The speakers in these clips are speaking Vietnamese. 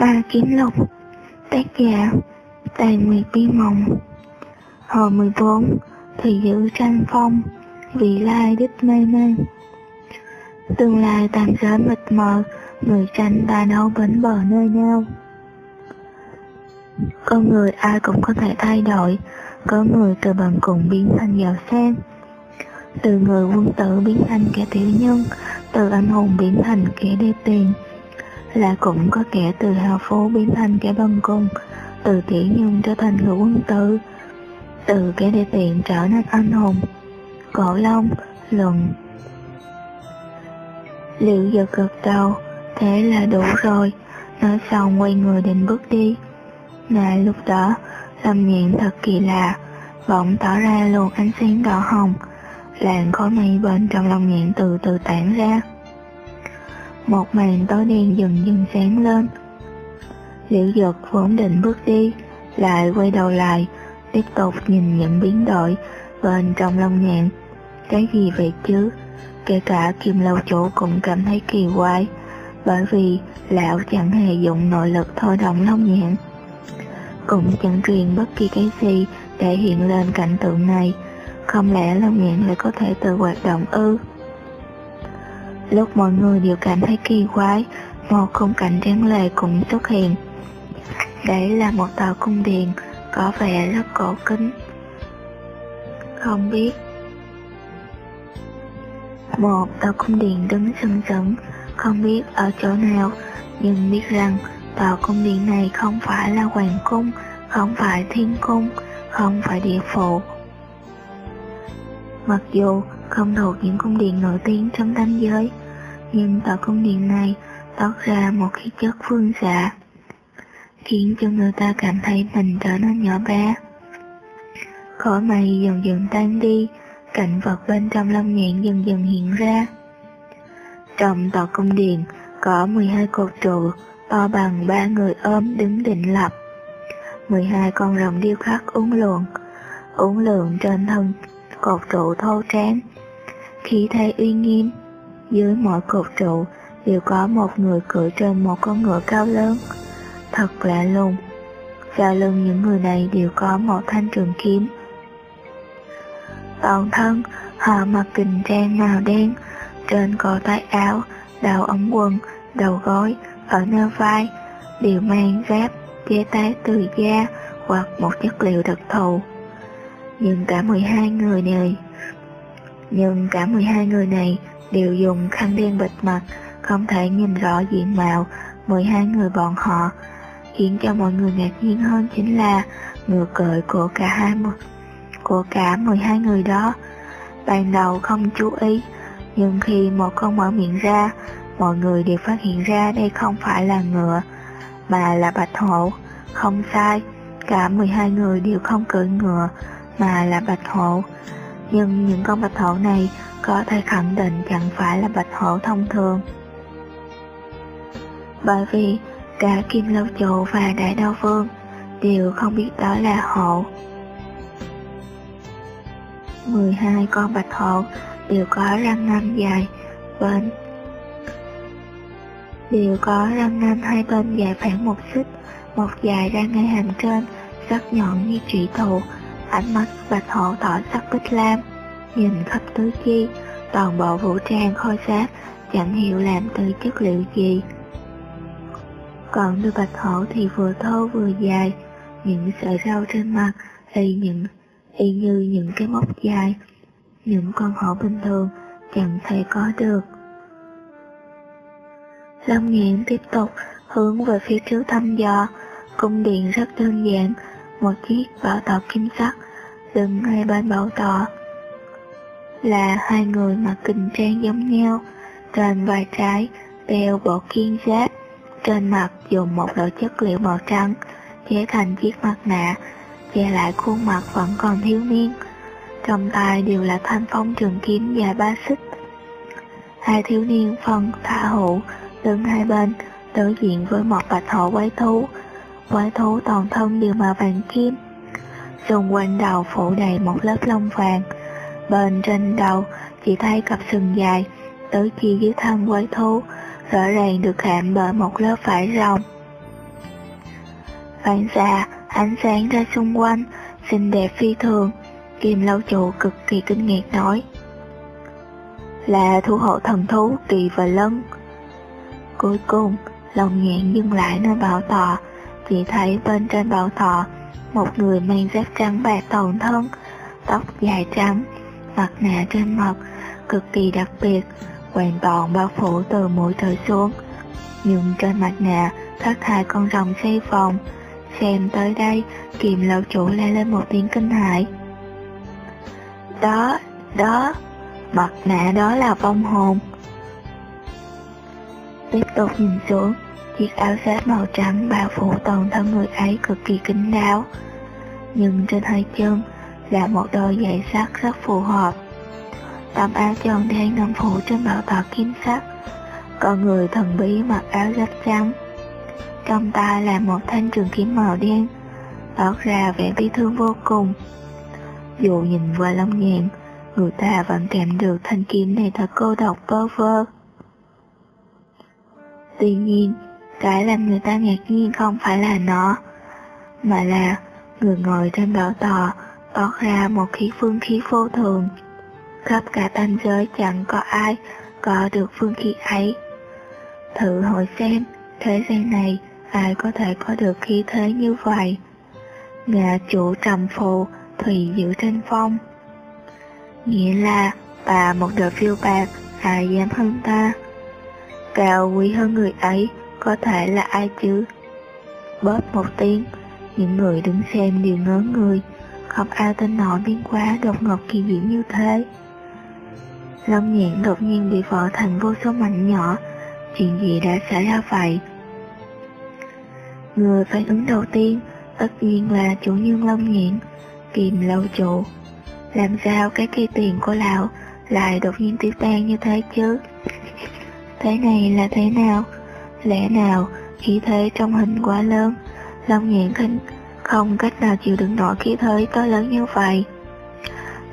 Ba Kiếm Lục Tác giả Tài Nguyệt Bi Mộng. Hồi 14 Thì giữ tranh phong, Vị lai đích mê man Tương lai tạm giới mịt mờ, Người tranh ba đấu bến bờ nơi nhau. Con người ai cũng có thể thay đổi, Có người từ bằng cùng biến thành giàu sang. Từ người quân tử biến thành kẻ tiểu nhân, Từ anh hùng biến thành kẻ đê tiền là cũng có kẻ từ hào phố biến thành kẻ bần cùng, từ tiểu nhân trở thành người quân tử, từ kẻ đê tiện trở nên anh hùng. Cổ Long, luận. Liệu giật gật đầu, thế là đủ rồi, nói xong quay người định bước đi. Mà lúc đó, Lâm Nhạn thật kỳ lạ, bỗng tỏ ra luồng ánh sáng đỏ hồng, làn khói mây bên trong lòng nhạn từ từ tản ra một màn tối đen dần dần sáng lên. Liễu giật vốn định bước đi, lại quay đầu lại, tiếp tục nhìn những biến đổi bên trong lông nhạn. Cái gì vậy chứ? Kể cả kim lâu chủ cũng cảm thấy kỳ quái, bởi vì lão chẳng hề dụng nội lực thôi động lông nhạn. Cũng chẳng truyền bất kỳ cái gì để hiện lên cảnh tượng này, không lẽ lông nhạn lại có thể tự hoạt động ư? Lúc mọi người đều cảm thấy kỳ quái, một khung cảnh tráng lệ cũng xuất hiện. Đấy là một tàu cung điện có vẻ rất cổ kính. Không biết một tàu cung điện đứng sừng sững, không biết ở chỗ nào, nhưng biết rằng tàu cung điện này không phải là hoàng cung, không phải thiên cung, không phải địa phủ. Mặc dù không thuộc những cung điện nổi tiếng trong tam giới, nhưng tòa cung điện này tỏa ra một khí chất phương xạ, khiến cho người ta cảm thấy mình trở nên nhỏ bé. Khói mây dần dần tan đi, cảnh vật bên trong lâm nhạn dần dần hiện ra. Trong tòa cung điện có 12 cột trụ to bằng ba người ôm đứng định lập. 12 con rồng điêu khắc uốn lượn, uốn lượn trên thân cột trụ thô tráng, khí thế uy nghiêm dưới mỗi cột trụ đều có một người cưỡi trên một con ngựa cao lớn. Thật lạ lùng, sau lưng những người này đều có một thanh trường kiếm. Toàn thân, họ mặc kình trang màu đen, trên cổ tay áo, đầu ống quần, đầu gối, ở nơi vai, đều mang giáp chế tác từ da hoặc một chất liệu đặc thù. Nhưng cả 12 người này nhưng cả 12 người này đều dùng khăn đen bịt mặt, không thể nhìn rõ diện mạo 12 người bọn họ. Khiến cho mọi người ngạc nhiên hơn chính là ngựa cười của cả hai của cả 12 người đó. Ban đầu không chú ý, nhưng khi một con mở miệng ra, mọi người đều phát hiện ra đây không phải là ngựa, mà là bạch hổ. Không sai, cả 12 người đều không cưỡi ngựa, mà là bạch hổ. Nhưng những con bạch hổ này có thể khẳng định chẳng phải là bạch hổ thông thường. Bởi vì cả Kim Lâu Trụ và Đại Đao Vương đều không biết đó là hổ. 12 con bạch hổ đều có răng nanh dài bên đều có răng nanh hai bên dài khoảng một xích, một dài ra ngay hàm trên, sắc nhọn như trụy thủ, ánh mắt bạch hổ tỏ sắc bích lam nhìn khắp tứ chi, toàn bộ vũ trang khôi giáp chẳng hiểu làm từ chất liệu gì. Còn đôi bạch hổ thì vừa thô vừa dài, những sợi râu trên mặt y những y như những cái móc dài, những con hổ bình thường chẳng thể có được. Long Nghiện tiếp tục hướng về phía trước thăm dò, cung điện rất đơn giản, một chiếc bảo tọa kim sắc dựng hai bên bảo tọa là hai người mặc kình trang giống nhau, trên vai trái đeo bộ kiên giáp, trên mặt dùng một loại chất liệu màu trắng chế thành chiếc mặt nạ, che lại khuôn mặt vẫn còn thiếu niên. Trong tay đều là thanh phong trường kiếm dài ba xích. Hai thiếu niên phân thả hữu đứng hai bên đối diện với một bạch hổ quái thú. Quái thú toàn thân đều màu vàng kim, xung quanh đầu phủ đầy một lớp lông vàng Bên trên đầu chỉ thấy cặp sừng dài, tứ chi dưới thân quái thú, rõ ràng được hạm bởi một lớp vải rồng. phản xạ dạ, ánh sáng ra xung quanh, xinh đẹp phi thường. Kim lâu chủ cực kỳ kinh ngạc nói. Là thu hộ thần thú kỳ và lân. Cuối cùng, lòng nhạn dừng lại nơi bảo tọa, chỉ thấy bên trên bảo thọ, một người mang giáp trắng bạc toàn thân, tóc dài trắng, mặt nạ trên mặt, cực kỳ đặc biệt, hoàn toàn bao phủ từ mũi trở xuống. Nhưng trên mặt nạ thất hai con rồng xoay vòng, xem tới đây, kiềm lão chủ la lên một tiếng kinh hãi. Đó, đó, mặt nạ đó là vong hồn. Tiếp tục nhìn xuống, chiếc áo giáp màu trắng bao phủ toàn thân người ấy cực kỳ kín đáo. Nhưng trên hai chân là một đôi giày sắt rất phù hợp. Tấm áo tròn đen nằm phủ trên bảo tọa kim sắc, con người thần bí mặc áo giáp trắng. Trong tay là một thanh trường kiếm màu đen, tỏ ra vẻ bi thương vô cùng. Dù nhìn qua lông nhạn, người ta vẫn cảm được thanh kiếm này thật cô độc bơ vơ. Tuy nhiên, cái làm người ta ngạc nhiên không phải là nó, mà là người ngồi trên bảo tò tỏ ra một khí phương khí vô thường. Khắp cả tam giới chẳng có ai có được phương khí ấy. Thử hỏi xem, thế gian này ai có thể có được khí thế như vậy? Ngạ chủ trầm phù, thủy giữ trên phong. Nghĩa là bà một đời phiêu bạc, ai dám hơn ta? Cao quý hơn người ấy, có thể là ai chứ? Bóp một tiếng, những người đứng xem đều ngớ người, không ai tin nổi biến quá đột ngột kỳ diệu như thế. Long nhạn đột nhiên bị vỡ thành vô số mảnh nhỏ, chuyện gì đã xảy ra vậy? Người phản ứng đầu tiên tất nhiên là chủ nhân Long nhạn, kìm lâu trụ. Làm sao cái cây tiền của lão lại đột nhiên tiêu tan như thế chứ? Thế này là thế nào? Lẽ nào khí thế trong hình quá lớn, Long nhạn khinh không cách nào chịu đựng nổi khí thế to lớn như vậy.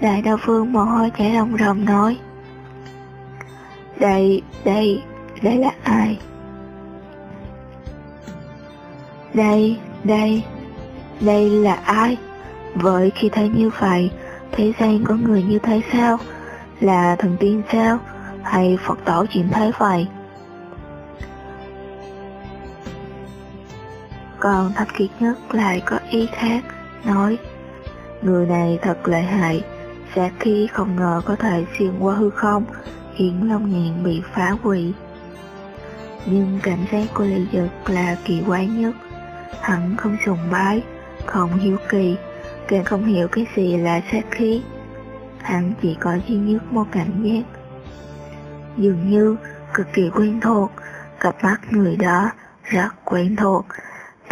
Đại đao phương mồ hôi chảy ròng ròng nói. Đây, đây, đây là ai? Đây, đây, đây là ai? Với khi thấy như vậy, thế gian có người như thế sao? Là thần tiên sao? Hay Phật tổ chuyện thế vậy? Còn thanh kiệt nhất lại có ý khác, nói Người này thật lợi hại, sát khí không ngờ có thể xuyên qua hư không, khiến Long Nhạn bị phá hủy. Nhưng cảm giác của Lý Dực là kỳ quái nhất. Hắn không sùng bái, không hiếu kỳ, càng không hiểu cái gì là sát khí. Hắn chỉ có duy nhất một cảm giác. Dường như cực kỳ quen thuộc, cặp mắt người đó rất quen thuộc.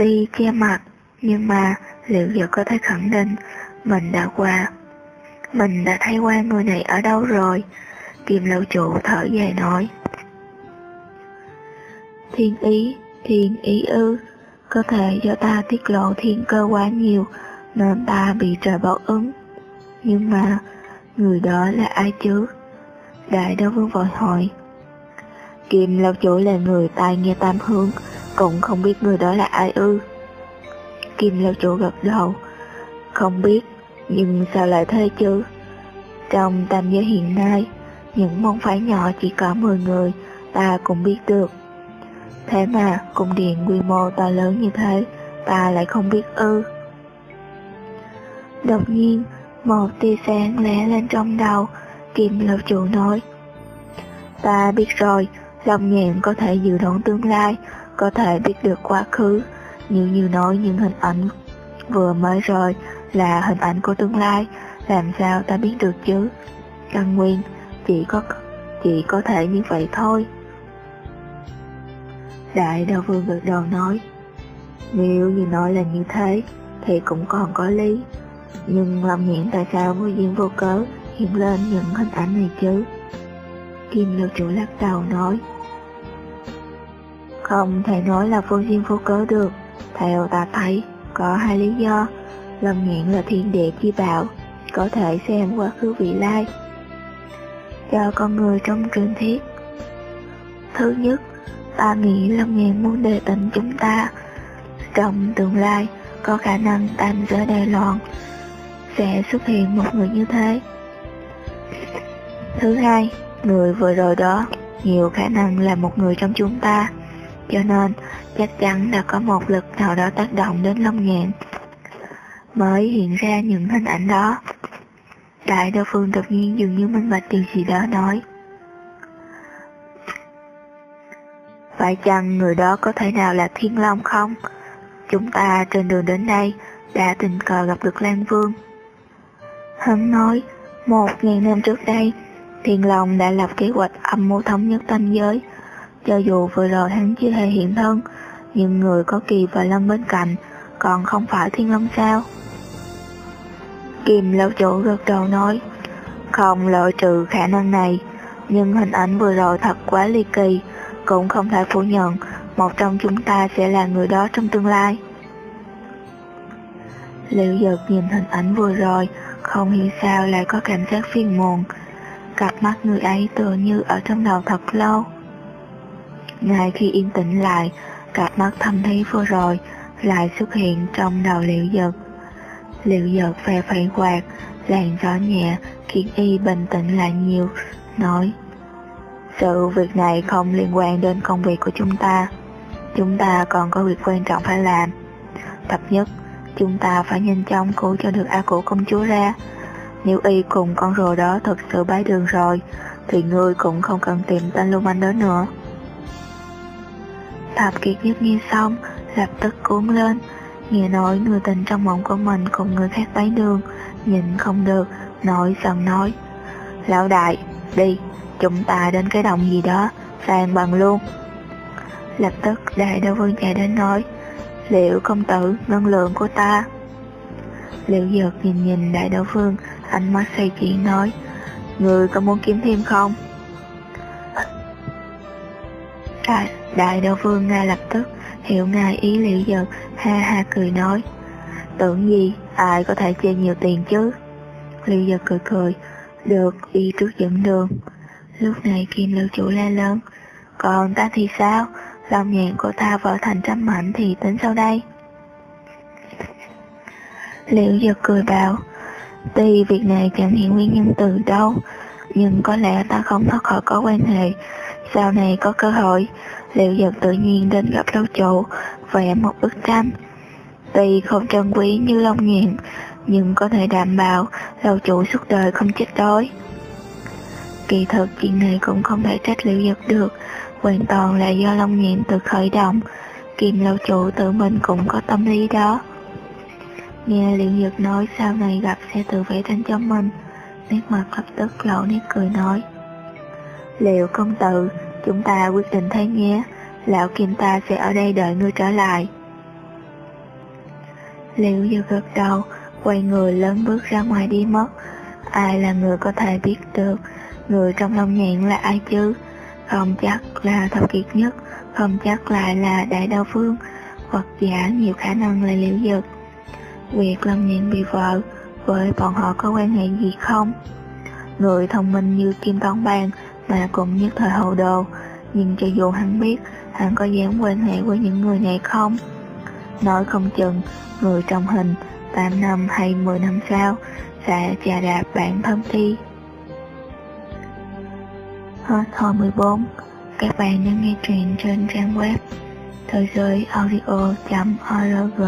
Tuy che mặt, nhưng mà liệu giờ có thể khẳng định mình đã qua. Mình đã thấy qua người này ở đâu rồi? Kim lâu chủ thở dài nói. Thiên ý, thiên ý ư, có thể do ta tiết lộ thiên cơ quá nhiều nên ta bị trời báo ứng. Nhưng mà, người đó là ai chứ? Đại đô vương vội hỏi. Kim lâu chủ là người tai nghe tam hướng, cũng không biết người đó là ai ư. Kim lâu chủ gật đầu, không biết, nhưng sao lại thế chứ? Trong tam giới hiện nay, những môn phái nhỏ chỉ có 10 người, ta cũng biết được. Thế mà cung điện quy mô to lớn như thế, ta lại không biết ư. Đột nhiên, một tia sáng lẻ lên trong đầu, Kim Lâu Chủ nói. Ta biết rồi, lòng nhẹn có thể dự đoán tương lai, có thể biết được quá khứ, như như nói những hình ảnh vừa mới rồi là hình ảnh của tương lai, làm sao ta biết được chứ? Căn nguyên, chỉ có chỉ có thể như vậy thôi. Đại đạo vương gật đầu nói, nếu như nói là như thế, thì cũng còn có lý. Nhưng lòng nhãn tại sao vô duyên vô cớ hiện lên những hình ảnh này chứ? Kim lưu chủ lắc đầu nói, không thể nói là vô duyên vô cớ được. Theo ta thấy, có hai lý do. Lâm nhạn là thiên địa chi bảo, có thể xem quá khứ vị lai, cho con người trong truyền thuyết. Thứ nhất, ta nghĩ Lâm Ngàn muốn đề tỉnh chúng ta Trong tương lai, có khả năng tam giới Đài Loan sẽ xuất hiện một người như thế. Thứ hai, người vừa rồi đó nhiều khả năng là một người trong chúng ta, cho nên chắc chắn đã có một lực nào đó tác động đến Long Nhạn mới hiện ra những hình ảnh đó. Đại đa phương đột nhiên dường như minh bạch điều gì đó nói. Phải chăng người đó có thể nào là Thiên Long không? Chúng ta trên đường đến đây đã tình cờ gặp được Lan Vương. Hắn nói, một ngàn năm trước đây, Thiên Long đã lập kế hoạch âm mưu thống nhất tam giới. Cho dù vừa rồi hắn chưa hề hiện thân, nhưng người có kỳ và lâm bên cạnh còn không phải Thiên Long sao? Kim lão chủ gật đầu nói, không loại trừ khả năng này, nhưng hình ảnh vừa rồi thật quá ly kỳ, cũng không thể phủ nhận một trong chúng ta sẽ là người đó trong tương lai. Liệu giật nhìn hình ảnh vừa rồi, không hiểu sao lại có cảm giác phiền muộn, cặp mắt người ấy tựa như ở trong đầu thật lâu. Ngay khi yên tĩnh lại, cặp mắt thâm thí vừa rồi lại xuất hiện trong đầu liệu giật. Liệu giật phe phẩy quạt, làn gió nhẹ khiến y bình tĩnh lại nhiều, nói Sự việc này không liên quan đến công việc của chúng ta. Chúng ta còn có việc quan trọng phải làm. Tập nhất, chúng ta phải nhanh chóng cứu cho được A Cụ công chúa ra. Nếu y cùng con rùa đó thực sự bái đường rồi, thì ngươi cũng không cần tìm tên lưu manh đó nữa. Thập kiệt nhất nghe xong, lập tức cuốn lên, nghe nói người tình trong mộng của mình cùng người khác bái đường, nhìn không được, nổi giận nói. Lão đại, đi, chúng ta đến cái đồng gì đó, sàn bằng luôn. Lập tức đại đô vương chạy đến nói, liệu công tử ngân lượng của ta? Liệu giật nhìn nhìn đại đô vương, ánh mắt say chỉ nói, người có muốn kiếm thêm không? Đại, đại đô vương ngay lập tức hiểu ngài ý liệu giật, ha ha cười nói, tưởng gì ai có thể chê nhiều tiền chứ? Liệu giật cười cười, được đi trước dẫn đường. Lúc này kim lưu chủ la lớn, còn ta thì sao? Lòng nhạn của ta vỡ thành trăm mảnh thì tính sau đây? Liệu giật cười bảo, tuy việc này chẳng hiểu nguyên nhân từ đâu, nhưng có lẽ ta không thoát khỏi có quan hệ. Sau này có cơ hội, liệu giật tự nhiên đến gặp lâu chủ, vẽ một bức tranh. Tuy không trân quý như Long Nghiện, nhưng có thể đảm bảo lâu chủ suốt đời không chết đói. Kỳ thực chuyện này cũng không thể trách liệu giật được, hoàn toàn là do Long Nghiện tự khởi động, Kim lâu chủ tự mình cũng có tâm lý đó. Nghe liệu giật nói sau này gặp sẽ tự vẽ tranh cho mình, nét mặt lập tức lộ nét cười nói. Liệu công tử, chúng ta quyết định thế nhé, lão Kim ta sẽ ở đây đợi ngươi trở lại. Liệu giật gật đầu, quay người lớn bước ra ngoài đi mất. Ai là người có thể biết được người trong lòng nhạn là ai chứ? Không chắc là thập kiệt nhất, không chắc lại là đại đao phương, hoặc giả nhiều khả năng là liễu dực. Việc lâm nhạn bị vợ, với bọn họ có quan hệ gì không? Người thông minh như Kim Tón Bang và cũng nhất thời hậu đồ, nhưng cho dù hắn biết, hắn có dám quan hệ với những người này không? Nói không chừng, người trong hình 8 năm hay 10 năm sau sẽ trà đạp bản thân thi. Hết hồi 14, các bạn đang nghe truyện trên trang web thế giới audio.org